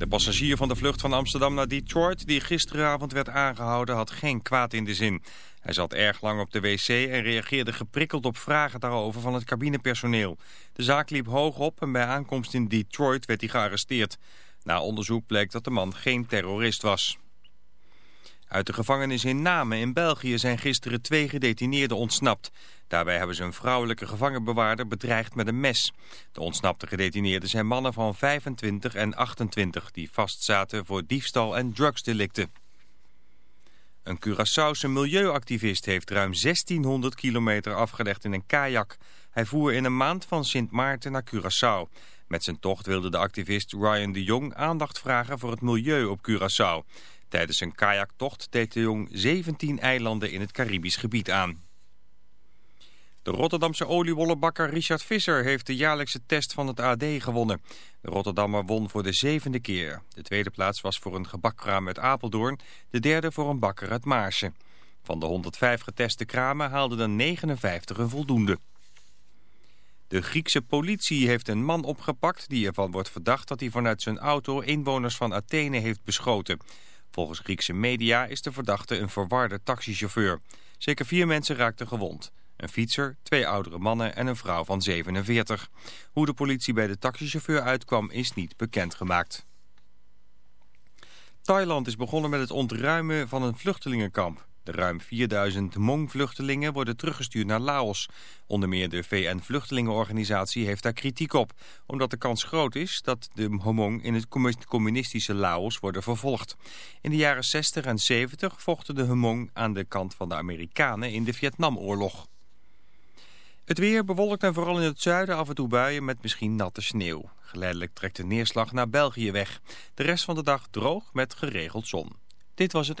De passagier van de vlucht van Amsterdam naar Detroit die gisteravond werd aangehouden had geen kwaad in de zin. Hij zat erg lang op de wc en reageerde geprikkeld op vragen daarover van het cabinepersoneel. De zaak liep hoog op en bij aankomst in Detroit werd hij gearresteerd. Na onderzoek bleek dat de man geen terrorist was. Uit de gevangenis in Namen in België zijn gisteren twee gedetineerden ontsnapt. Daarbij hebben ze een vrouwelijke gevangenbewaarder bedreigd met een mes. De ontsnapte gedetineerden zijn mannen van 25 en 28 die vastzaten voor diefstal en drugsdelicten. Een Curaçaose milieuactivist heeft ruim 1600 kilometer afgelegd in een kajak. Hij voer in een maand van Sint Maarten naar Curaçao. Met zijn tocht wilde de activist Ryan de Jong aandacht vragen voor het milieu op Curaçao. Tijdens zijn kajaktocht deed de Jong 17 eilanden in het Caribisch gebied aan. De Rotterdamse oliewollenbakker Richard Visser heeft de jaarlijkse test van het AD gewonnen. De Rotterdammer won voor de zevende keer. De tweede plaats was voor een gebakkraam uit Apeldoorn, de derde voor een bakker uit Maarsen. Van de 105 geteste kramen haalden er 59 een voldoende. De Griekse politie heeft een man opgepakt die ervan wordt verdacht dat hij vanuit zijn auto inwoners van Athene heeft beschoten. Volgens Griekse media is de verdachte een verwarde taxichauffeur. Zeker vier mensen raakten gewond. Een fietser, twee oudere mannen en een vrouw van 47. Hoe de politie bij de taxichauffeur uitkwam is niet bekendgemaakt. Thailand is begonnen met het ontruimen van een vluchtelingenkamp. De ruim 4000 Hmong-vluchtelingen worden teruggestuurd naar Laos. Onder meer de VN-vluchtelingenorganisatie heeft daar kritiek op... omdat de kans groot is dat de Hmong in het communistische Laos worden vervolgd. In de jaren 60 en 70 vochten de Hmong aan de kant van de Amerikanen in de Vietnamoorlog. Het weer bewolkt en vooral in het zuiden af en toe buien met misschien natte sneeuw. Geleidelijk trekt de neerslag naar België weg. De rest van de dag droog met geregeld zon. Dit was het...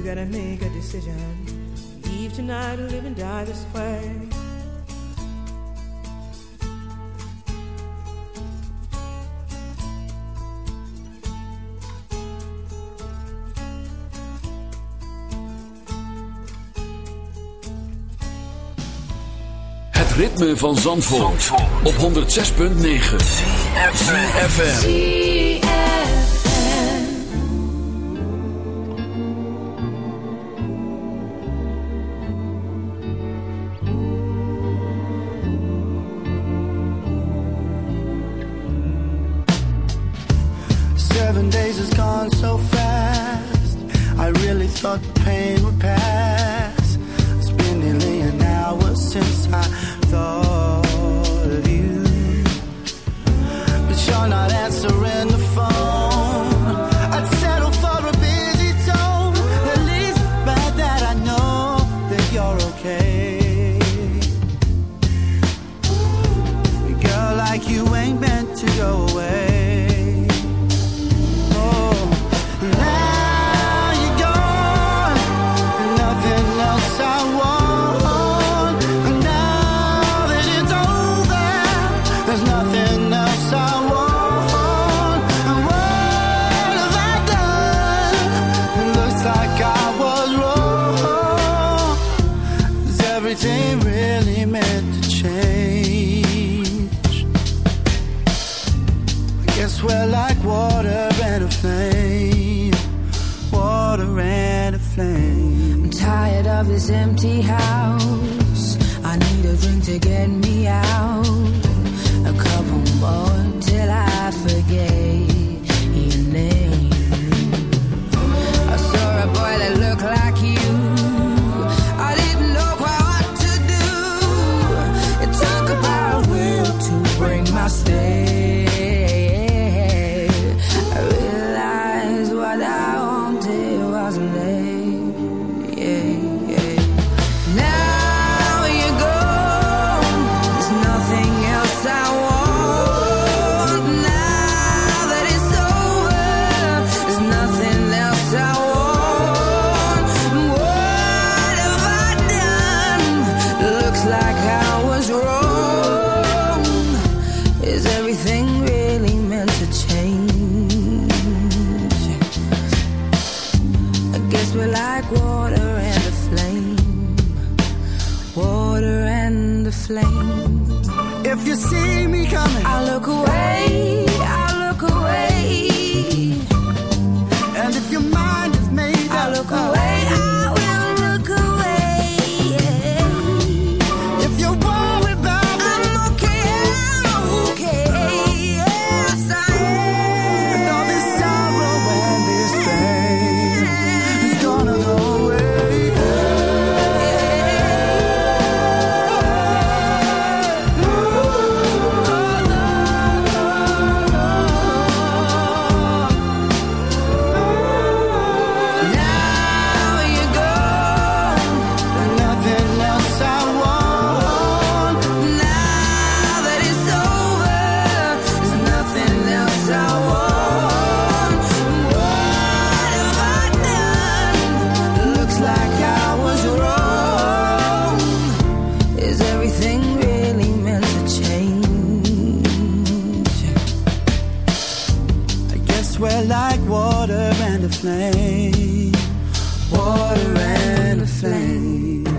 You gotta make a decision. Leave tonight or live and die this way. Het ritme van Zandvoort, op 106.9 FM. Water and a flame.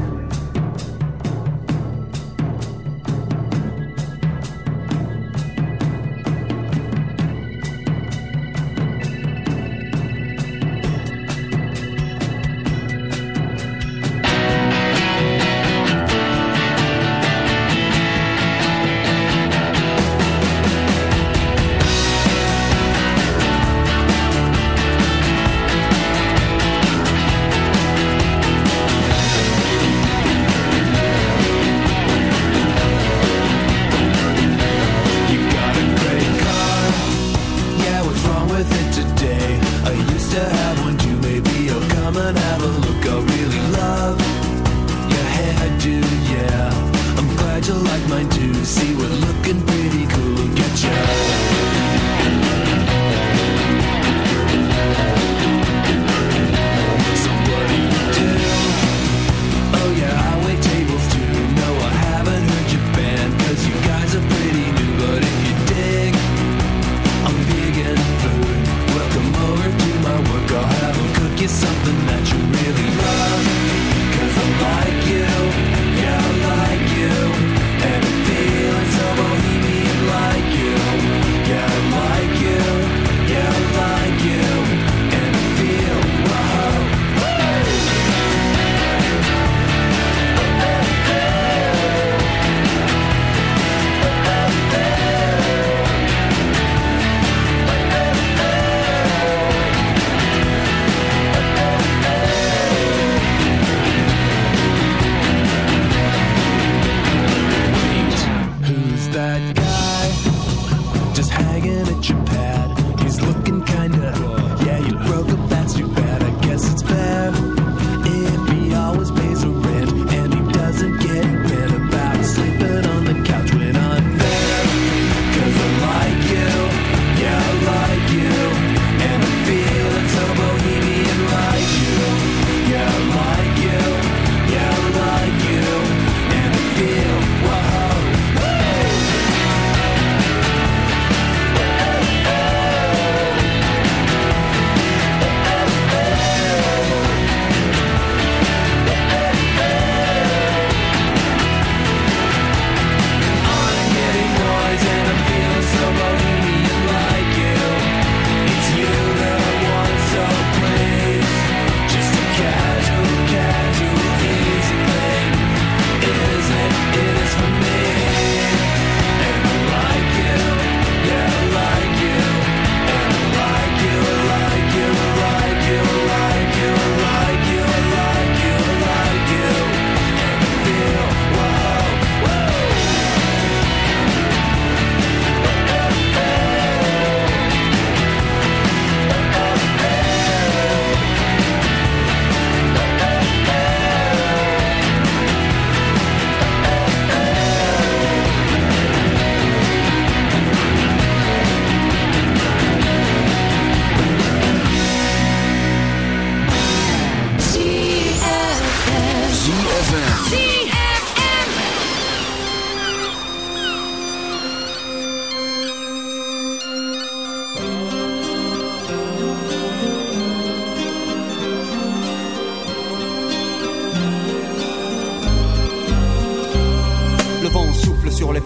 that guy just hanging at your pad.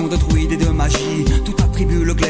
Incantations de et de magie, tout attribue le glaive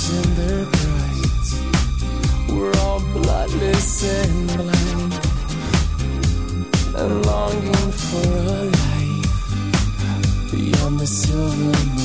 tears in their bright We're all bloodless and blind and longing for a life beyond the silver.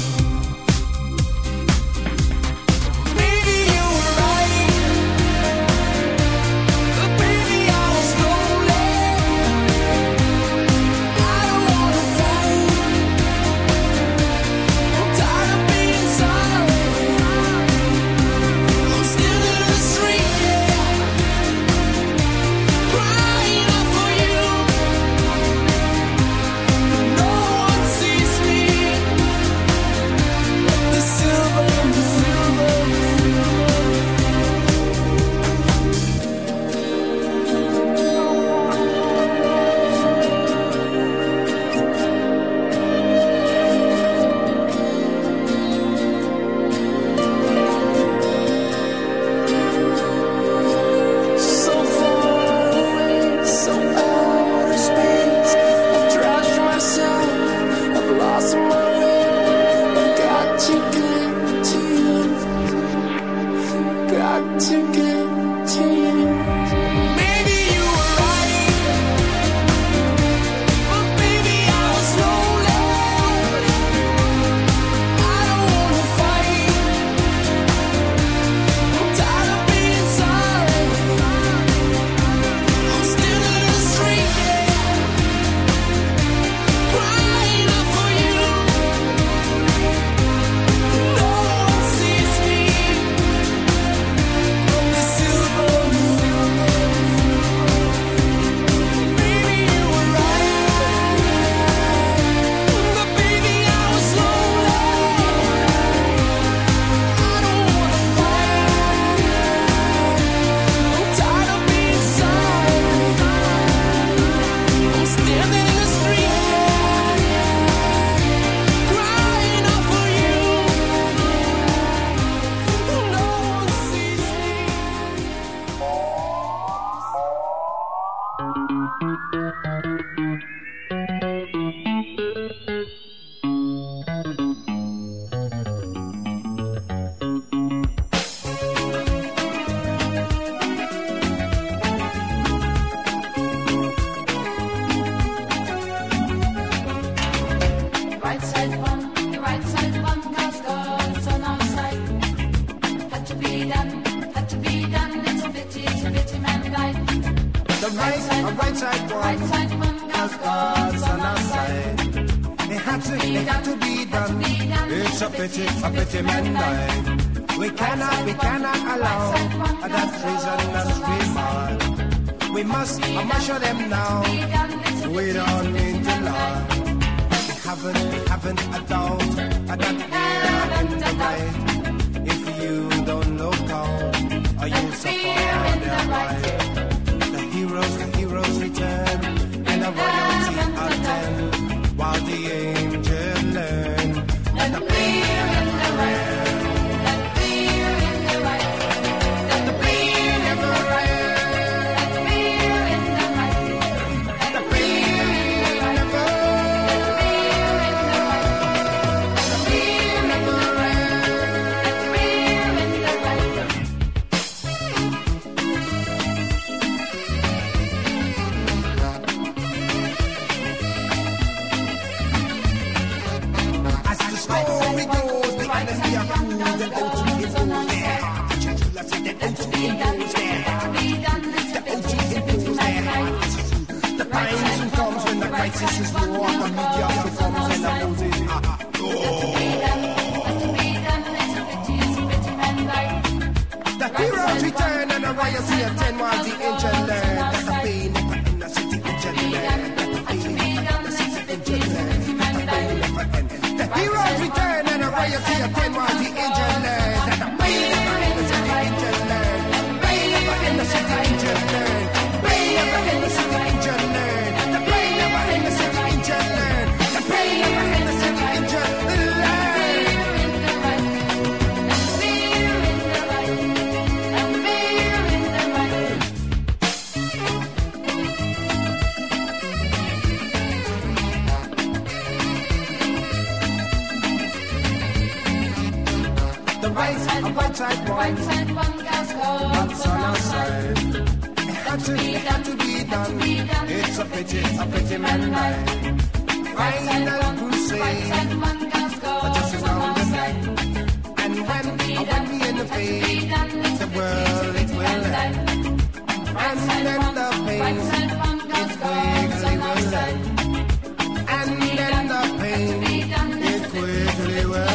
everywhere.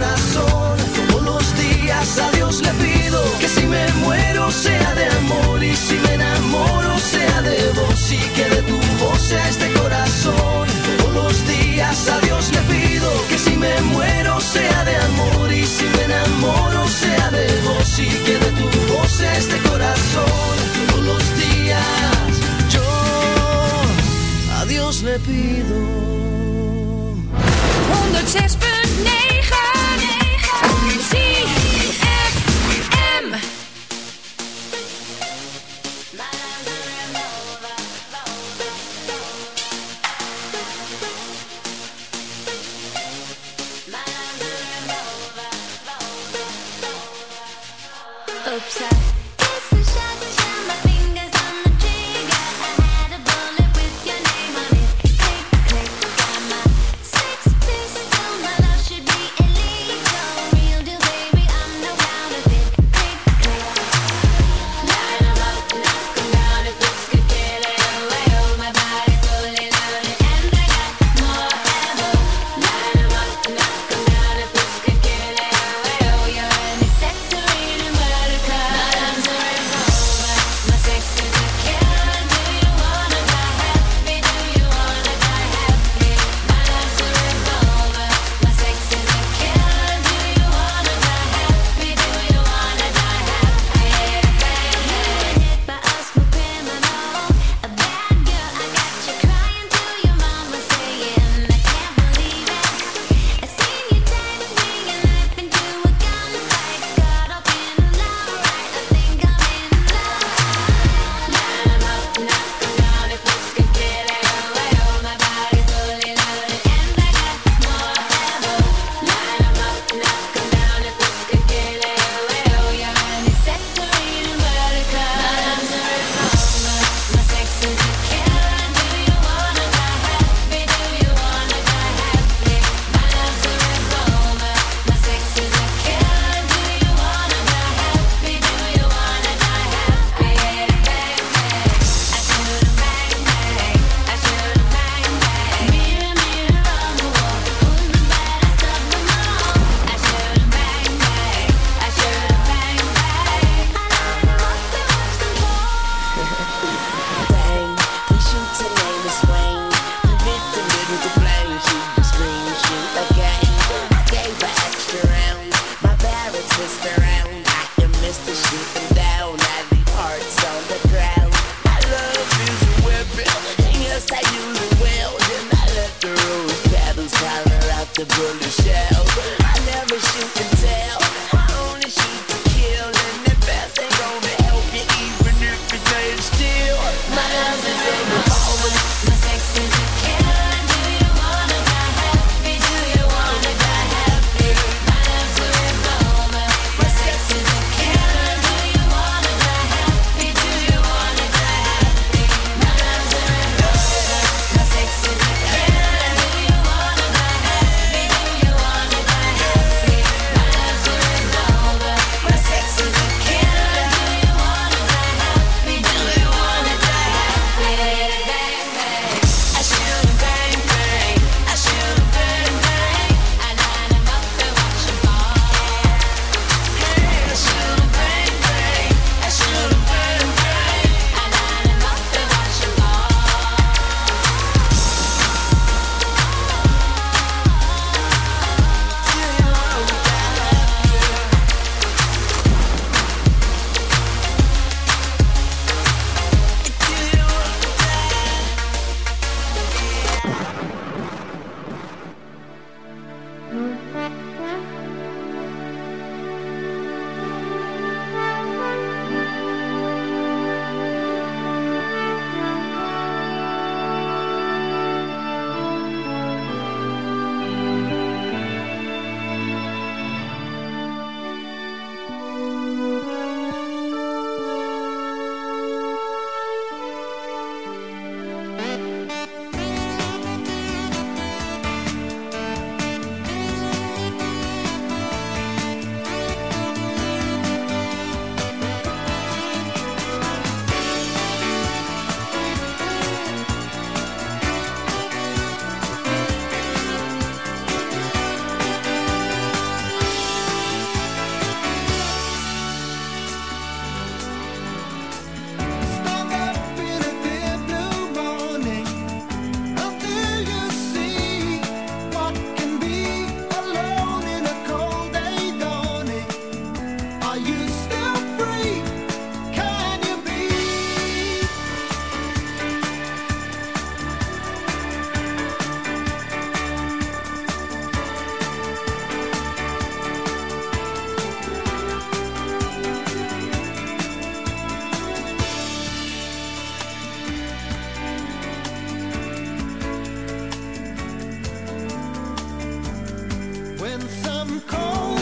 corazón. some cold